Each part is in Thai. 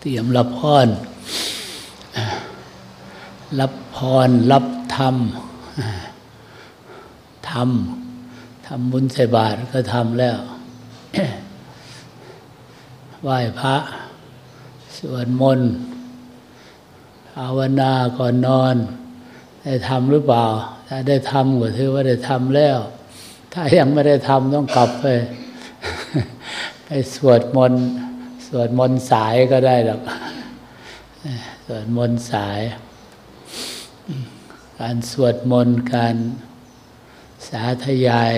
เตรียมรับพร รับพร รับธรรมทำทำบุญใส่บาตรก็ทำแล้ว ไหว้พระ สวดมนต์ ภาวนาก่อนนอน ได้ทำหรือเปล่า ถ้าได้ทำก็ถือว่าได้ทำแล้ว ถ้ายังไม่ได้ทำต้องกลับไป ไปสวดมนต์ สวดมนต์สายก็ได้หรอกสวดมนต์สาย การสวดมนต์การสาธยาย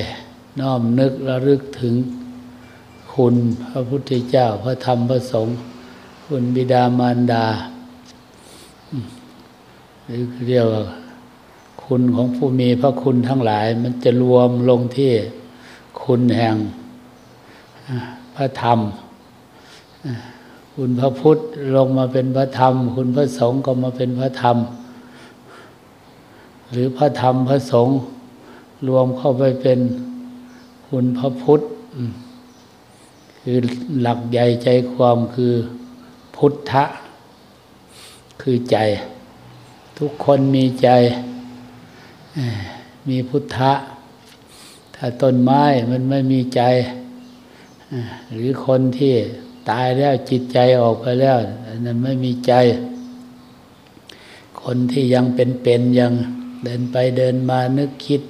น้อมนึกระลึกถึงคุณพระพุทธเจ้าพระธรรมพระสงฆ์คุณบิดามารดา หรือเรียกว่าคุณของผู้มีพระคุณทั้งหลาย มันจะรวมลงที่คุณแห่งพระธรรม คุณพระพุทธลงมาเป็นพระธรรม คุณพระสงฆ์ก็มาเป็นพระธรรม หรือพระธรรมพระสงฆ์รวมเข้าไปเป็นคุณพระพุทธคือหลักใหญ่ใจความคือพุทธะ คือใจ ทุกคนมีใจ มีพุทธะ ถ้าต้นไม้มันไม่มีใจ หรือคนที่ ตายแล้วจิตใจออกไปแล้วนั้นไม่มีใจ คนที่ยังเป็นๆยังเดินไปเดินมานึกคิด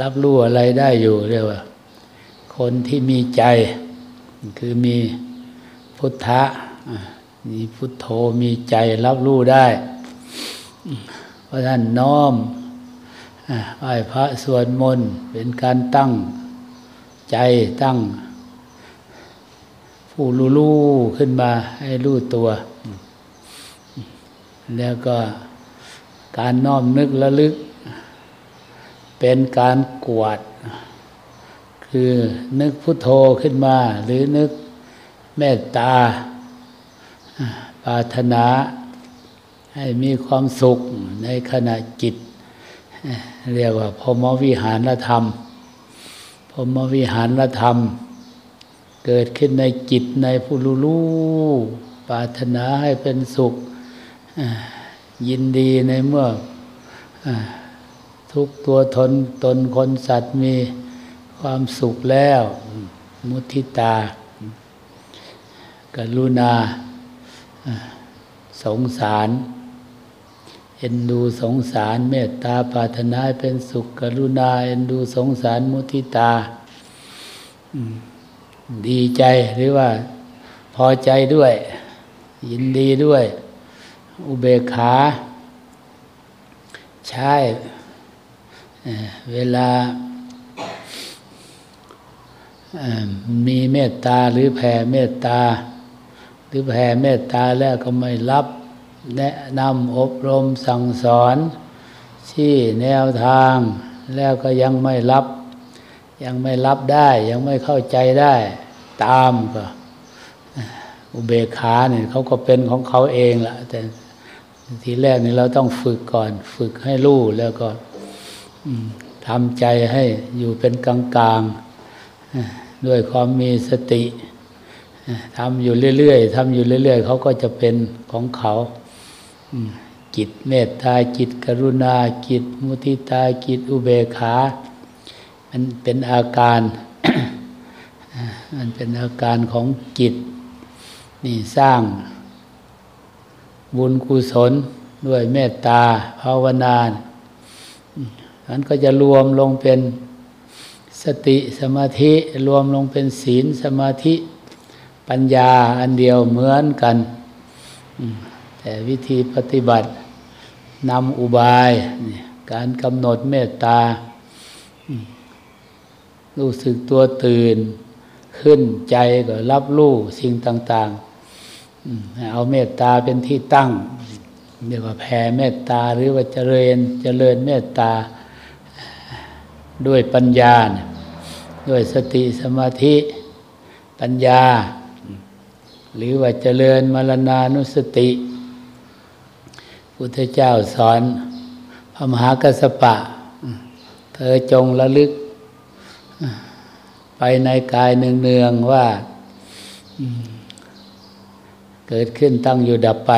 รับรู้อะไรได้อยู่เรียกว่า คนที่มีใจ คือมีพุทธะมีพุทโธมีใจรับรู้ได้ เพราะท่านน้อมไหว้พระสวดมนต์เป็นการตั้งใจตั้ง ผู้รู้รู้ขึ้นมาให้รู้ตัว แล้วก็การน้อมนึกระลึก เป็นการกวดคือนึกพุทโธขึ้นมา หรือนึกเมตตาปรารถนา ให้มีความสุขในขณะจิต เรียกว่าพรมวิหารธรรมพรมวิหารธรรม เกิดขึ้นในจิตในผู้รู้ปรารถนาให้เป็นสุข ยินดีในเมื่อทุกตัวทนตนคนสัตว์มีความสุขแล้ว มุทิตา กรุณา สงสาร เอ็นดูสงสารเมตตาปรารถนาเป็นสุข กรุณา เอ็นดูสงสารมุทิตา ดีใจหรือว่าพอใจด้วย ยินดีด้วย อุเบกขา ใช่เวลามีเมตตาหรือแผ่เมตตา หรือแผ่เมตตาแล้วก็ไม่รับแนะนำอบรมสั่งสอน ชี้แนวทาง แล้วก็ยังไม่รับ ยังไม่รับได้ยังไม่เข้าใจได้ ตามก็อุเบกขาเนี่ยเขาก็เป็นของเขาเองละแต่ทีแรกนี่เราต้องฝึกก่อน ฝึกให้รู้แล้วก็ทำใจให้อยู่เป็นกลางๆด้วยความมีสติทำอยู่เรื่อยๆทำอยู่เรื่อย ๆเขาก็จะเป็นของเขาจิตเมตตาจิตกรุณาจิตมุทิตาจิตอุเบกขา มันเป็นอาการ มันเป็นอาการของจิต นี่สร้าง บุญกุศลด้วยเมตตาภาวนานั้นก็จะรวมลงเป็นสติสมาธิรวมลงเป็นศีลสมาธิปัญญาอันเดียวเหมือนกัน แต่วิธีปฏิบัตินำอุบายการกำหนดเมตตา รู้สึกตัวตื่น ขึ้นใจก็รับรู้สิ่งต่าง ๆ เอาเมตตาเป็นที่ตั้งเรียกว่าแผ่เมตตาหรือว่าเจริญเจริญเมตตาด้วยปัญญา ด้วยสติสมาธิปัญญา หรือว่าเจริญมรณานุสติ พุทธเจ้าสอนพระมหากัสสปะ เธอจงระลึก ไปในกายเนืองๆว่า เกิดขึ้นตั้งอยู่ดับไป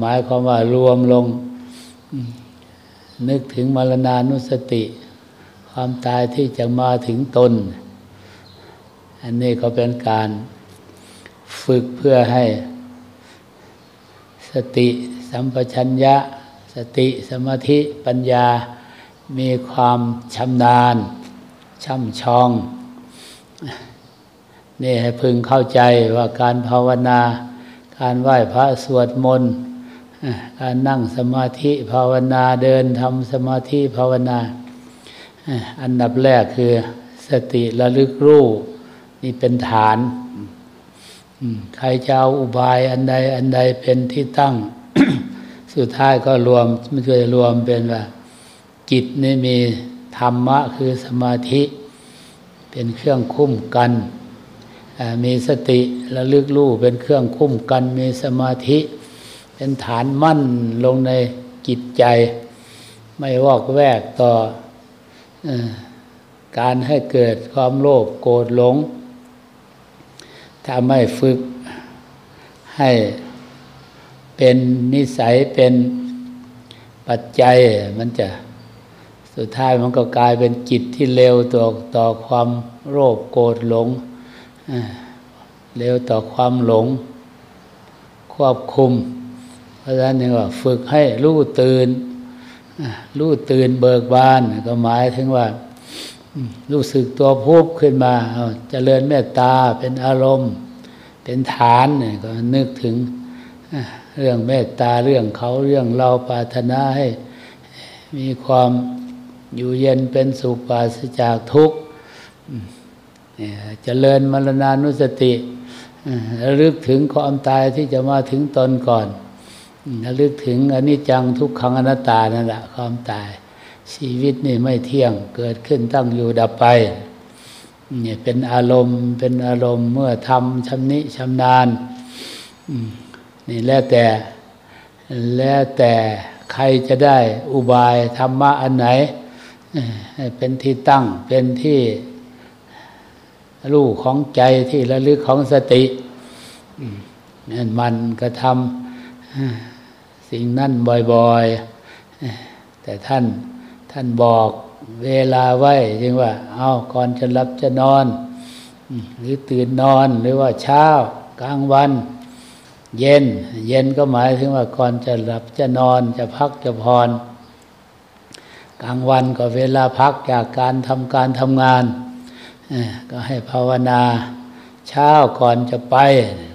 หมายความว่ารวมลง นึกถึงมรณานุสติ ความตายที่จะมาถึงตน อันนี้ก็เป็นการฝึกเพื่อให้สติสัมปชัญญะ สติสมาธิปัญญามีความชำนาญ ช่ำชองนี่ให้พึงเข้าใจว่าการภาวนา การไหว้พระสวดมนต์การนั่งสมาธิภาวนาเดินทำสมาธิภาวนา อันดับแรกคือสติระลึกรู้นี่เป็นฐาน ใครจะเอาอุบายอันใดอันใดเป็นที่ตั้ง สุดท้ายก็รวมมันจะรวมเป็นว่า จิตนี่มี ธรรมะคือสมาธิเป็นเครื่องคุ้มกัน มีสติระลึกรู้เป็นเครื่องคุ้มกัน มีสมาธิ เป็นฐานมั่นลงในจิตใจ ไม่วอกแวกต่ออการให้เกิดความโลภโกรธหลง ถ้าไม่ฝึกให้เป็นนิสัยเป็นปัจจัยมันจะ สุดท้ายมันก็กลายเป็นจิตที่เร็วต่อต่อความโรคโกรธหลงเร็วต่อความหลง ควบคุม เพราะฉะนั้นนี่ว่าฝึกให้รู้ตื่นรู้ตื่นเบิกบาน ก็หมายถึงว่า รู้สึกตัวพูบขึ้นมาจเจริญเมตตาเป็นอารมณ์ เป็นฐานเนี่ยก็นึกถึงเรื่องเมตตาเรื่องเขาเรื่องเราปรารถนาให้มีความ อยู่เย็นเป็นสุขปราศจากทุกข์จเจริญมรณานุสติระลึกถึงความตายที่จะมาถึงตนก่อนระลึกถึงอนิจจังทุกขังอนัตตานั่นแหละความตาย ชีวิตนี่ไม่เที่ยงเกิดขึ้นตั้งอยู่ดับไปเนี่ยเป็นอารมณ์เป็นอารมณ์เมื่อทำชำนิชำนาญนี่แล้วแต่แล้วแต่ใครจะได้อุบายธรรมะอันไหน เป็นที่ตั้งเป็นที่รู้ของใจที่ระลึกของสตินั่นมันก็ทำสิ่งนั้นบ่อยๆ แต่ท่านท่านบอกเวลาไว้จึงว่า เอาก่อนจะหลับจะนอน หรือตื่นนอนหรือว่าเช้ากลางวัน เย็น เย็นก็หมายถึงว่าก่อนจะหลับจะนอนจะพักจะพร กลางวันก็เวลาพักจากการทำการทำงาน ก็ให้ภาวนาเช้าก่อนจะไป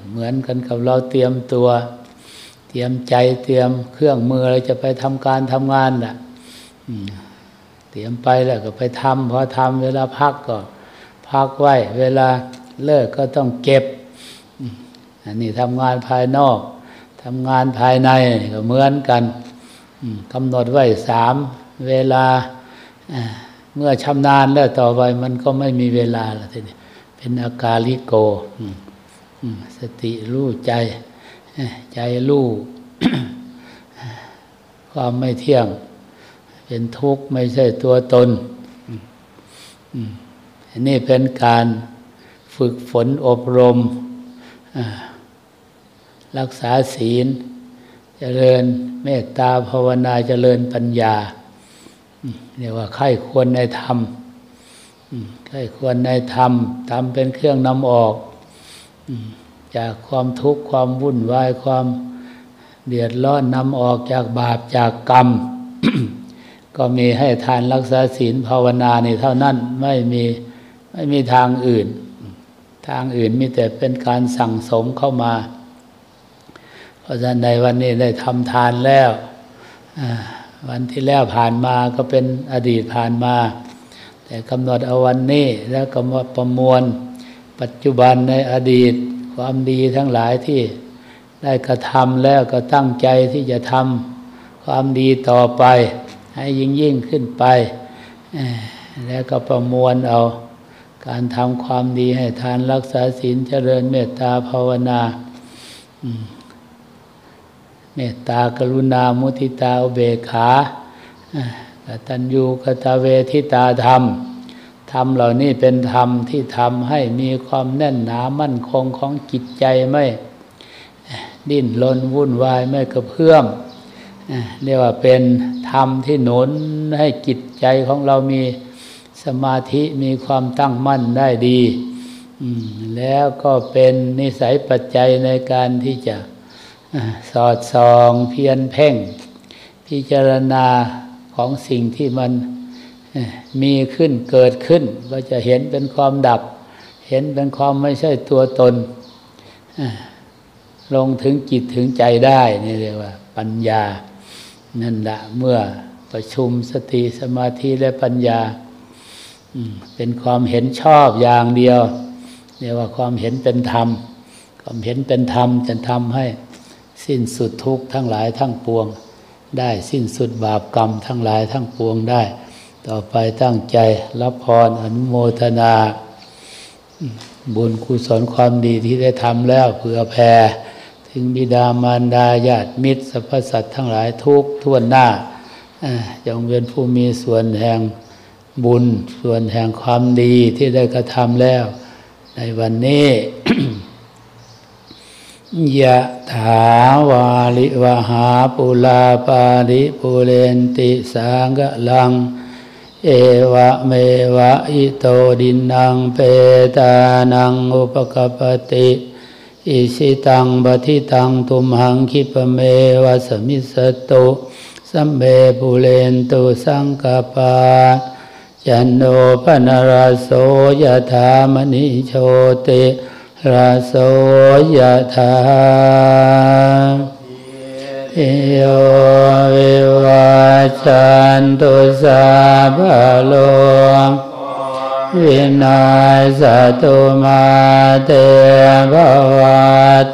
เหมือนกันกับเราเตรียมตัว เตรียมใจเตรียมเครื่องมือเราจะไปทำการทำงานแหละตรียมไปแล้วก็ไปทำพอทำเวลาพักก็พักไว้ เวลาเลิกก็ต้องเก็บ อันนี้ทำงานภายนอกทำงานภายในก็เหมือนกันกำหนดไว้สาม เวลาเมื่อชำนาญแล้วต่อไปมันก็ไม่มีเวลาและทีนี้เป็นอากาลิโกสติรู้ใจ ใจรู้ ความไม่เที่ยง เป็นทุกข์ไม่ใช่ตัวตนอันนี้เป็นการฝึกฝนอบรม รักษาศีล เจริญเมตตาภาวนาเจริญปัญญา เรียกว่าไข้ควรในธรรมไข้ควรในธรรมธรรมเป็นเครื่องนำออกจากความทุกข์ความวุ่นวายความเดือดร้อนนำออกจากบาปจากกรรม ก็มีให้ทานรักษาศีลภาวนานี่เท่านั้นไม่มีไม่มีทางอื่น ทางอื่นมีแต่เป็นการสั่งสมเข้ามา เพราะฉะนั้นในวันนี้ได้ทำทานแล้ว วันที่แล้วผ่านมาก็เป็นอดีตผ่านมา แต่กำหนดเอาวันนี้แล้วก็มาประมวลปัจจุบันในอดีตความดีทั้งหลายที่ได้กระทำแล้วก็ตั้งใจที่จะทำความดีต่อไป ให้ยิ่งยิ่งขึ้นไป แล้วก็ประมวลเอาการทำความดีให้ทานรักษาศีลเจริญเมตตาภาวนา เมตตากรุณามุทิตาอุเบกขากตัญญูกตเวทิตาธรรมทรมเหล่านี้เป็นธรรมที่ทำให้มีความแน่นหนามั่นคงของจิตใจไม่ ดิ้นรนวุ่นวายไม่กระเพื่อมเรียกว่าเป็นธรรมที่หนุนให้จิตใจของเรามีสมาธิมีความตั้งมั่นได้ดี แล้วก็เป็นนิสัยปัจจัยในการที่จะ สอดส่องเพียนเพ่ง พิจารณาของสิ่งที่มันมีขึ้นเกิดขึ้น ก็จะเห็นเป็นความดับ เห็นเป็นความไม่ใช่ตัวตน ลงถึงจิตถึงใจได้นี่เรียกว่า ปัญญา นั่นละเมื่อประชุมสติสมาธิและปัญญา เป็นความเห็นชอบอย่างเดียว เรียกว่าความเห็นเป็นธรรม ความเห็นเป็นธรรมจะทำให้ สิ้นสุดทุกข์ทั้งหลายทั้งปวง ได้สิ้นสุดบาปกรรมทั้งหลายทั้งปวงได้ ต่อไปตั้งใจรับพรอนุโมทนา บุญกุศลความดีที่ได้ทำแล้วเผื่อแผ่ถึงบิดามารดาญาติมิตรสรรพสัตว์ทั้งหลายทุกท่วนหน้าจงเป็นผู้มีส่วนแห่งบุญส่วนแห่งความดีที่ได้กระทำแล้ว ในวันนี้ ยะถาวาลิวหาปุลาปาริปุเรนติสังกลัง เอวะเมวะอิโตดินังเปตานังอุปกปติอิสิตังปฏิตังตุมหังคิปเมวะสมิสตุสัมเบปุเรนตุสังกปาจันโนปนรโสยะถามณิโชติ ราโสยถาโยวิวัจันตุสาภโลวินาสตุมาเตภวัต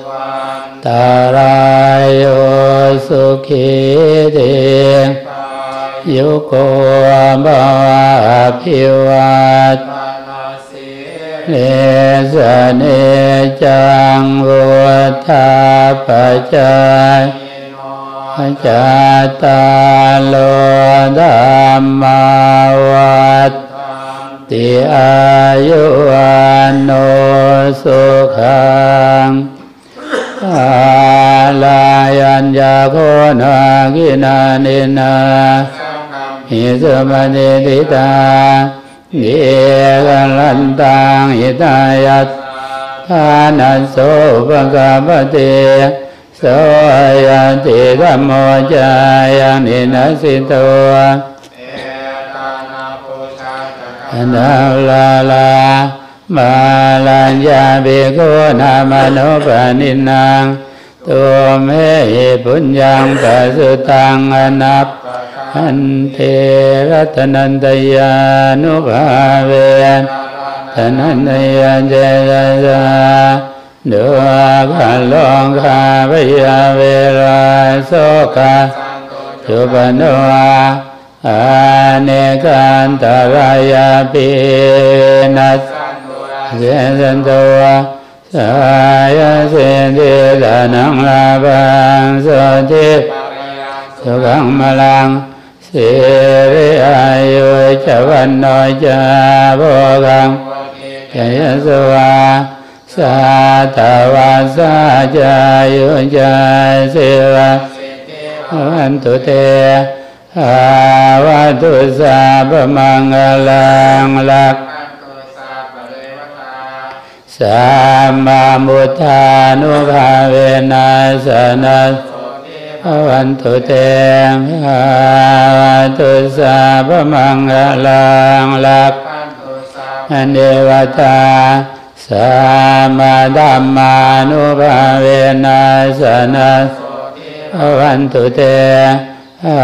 ตารายโยสุขีเดยุโกบาวาภิวัต เนสเนจังวุธาปจายจาตาโลธรรมาวัตติอายุวันโนสุขังอาลายัญญาโคนากินานินาหิสมณิติตา เยกัลันตังหิตายัตทานัสโสภะกะปะเตโสยันติธรรมโมจายังนินัสิโตนาลาลามาลัญญาเบโกนามโนปนินังตัวเมหิปุญญังปัสสุตังอนับ อันเทรัตนันตยานุภาเวตนันตยาเจรจาดูขันลงคาพยาเวราโสกาสุปโนอาอเนกันตรายาปินัสเสสันตัวสายเสนิลานังลาบังสติสุขังมลัง สิริอายุจวันโนจาโภกังจยสวาสาตวาสาจายุจาสิวะวันตุเตอาวัตุสาปมังลังลักสัมมามุทานุภาเวนัสนัส วันตุเตอาวัตุสาปมังกลังลักอันเดวตาสัมมาดัมมานุภาเวนัสนัสวันตุเตอา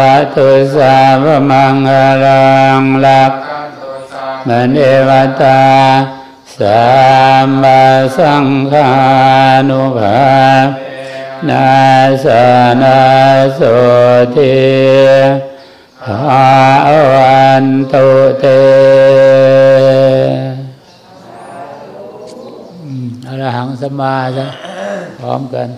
วัตุสาพมังกลังลักมณีวตาสัมมาสังฆานุภาเนาสนาโสติภาวันตุเตอรหังสมมาพร้อมกัน